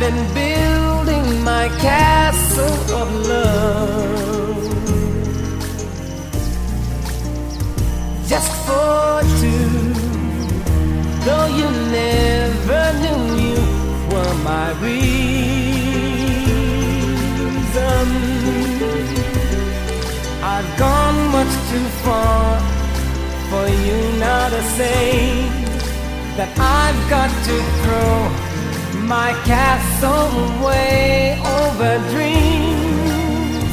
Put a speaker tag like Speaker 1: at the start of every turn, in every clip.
Speaker 1: been building my castle of love. Just for two. Though you never knew you were my reason, I've gone much too far for you now to say that I've got to throw my castle away over dreams.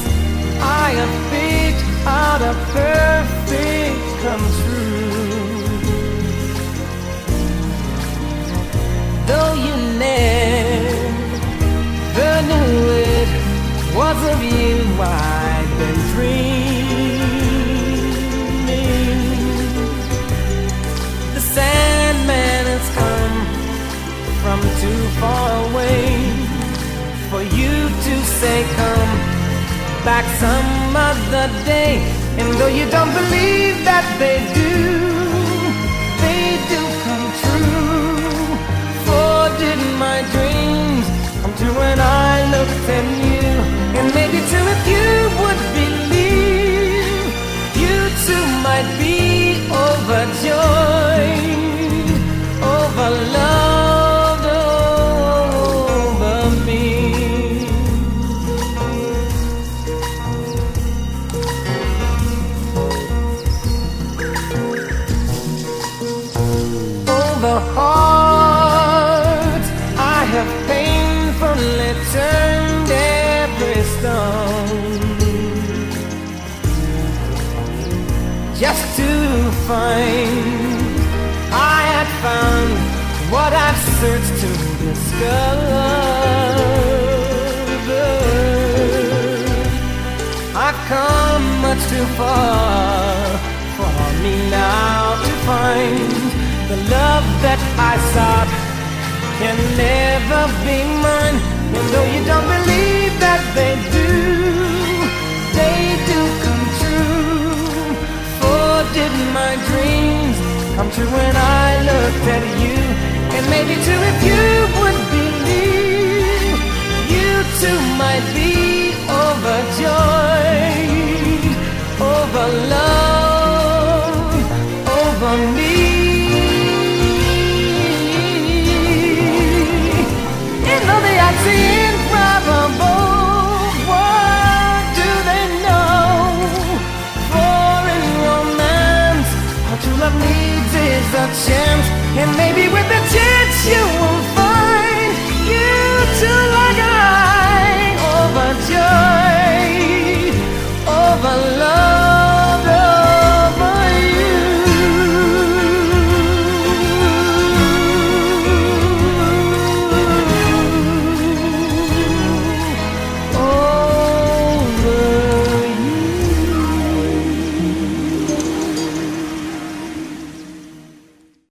Speaker 1: I have picked out a perfect come true. Though you never knew it was of you I've say come back some other day. And though you don't believe that they do they do come true. For did my dreams come true when I looked at you? And maybe too if you would believe you too might be just to find I had found what I've searched to discover. I've come much too far for me now to find the love that I sought can never be mine. And though you don't believe that they come true when I looked at you? And maybe too if you would believe, you too might be overjoyed a chance, and maybe with a chance you.